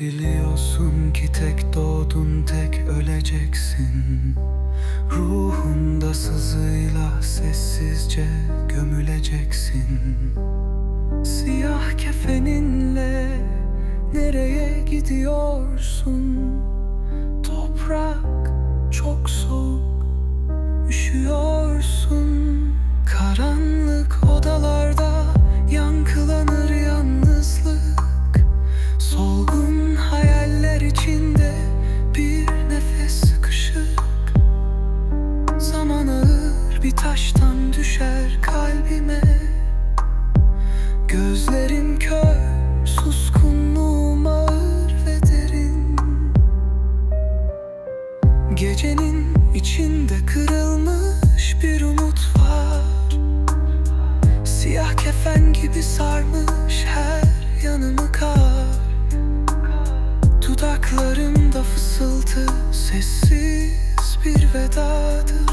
Biliyorsun ki tek doğdun tek öleceksin. Ruhunda sızıyla sessizce gömüleceksin. Siyah kefeninle nereye gidiyorsun? Toprak çok soğuk, üşüyorsun. Karanlık odalarda yankılanır taştan düşer kalbime. Gözlerim kör, suskunluğum ağır ve derin. Gecenin içinde kırılmış bir umut var. Siyah kefen gibi sarmış her yanımı kar. Dudaklarımda fısıltı sessiz bir vedadır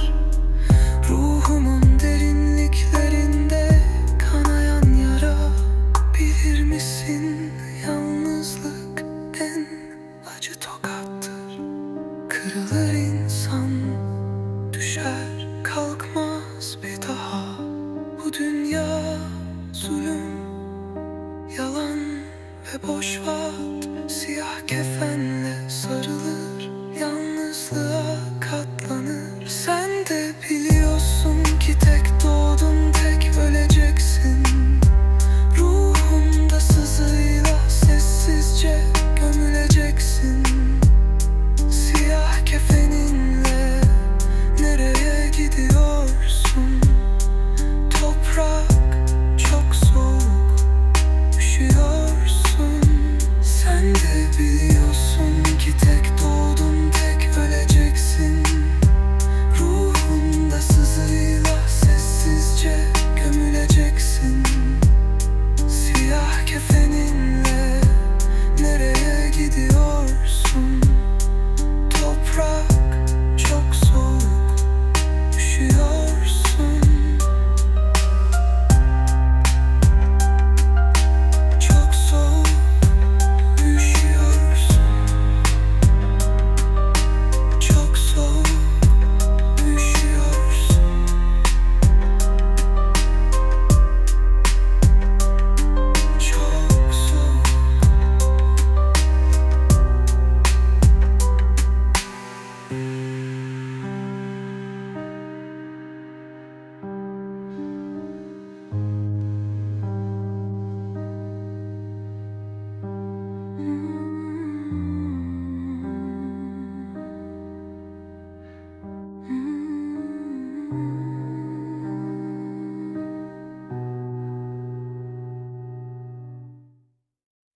Kırılır insan düşer kalkmaz bir daha. Bu dünya zulüm Yalan ve boş vaat Siyah kefenle to you.